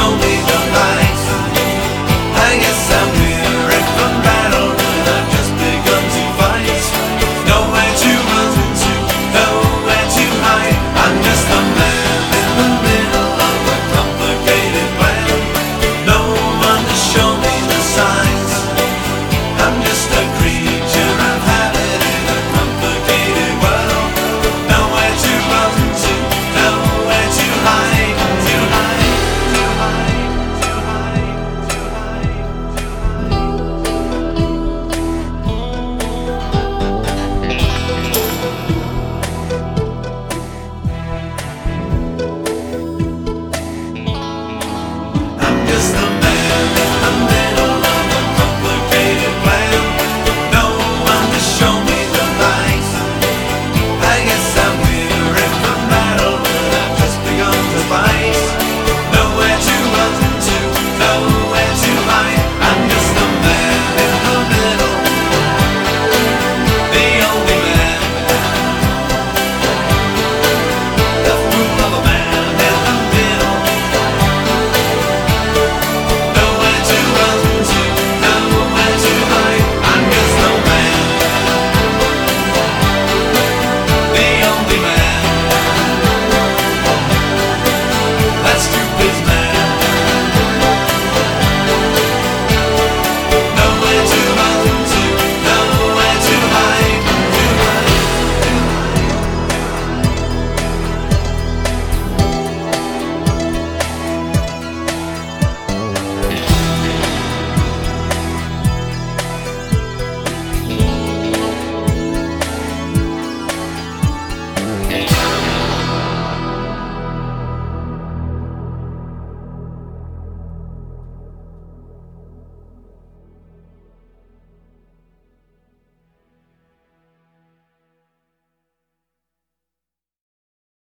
don't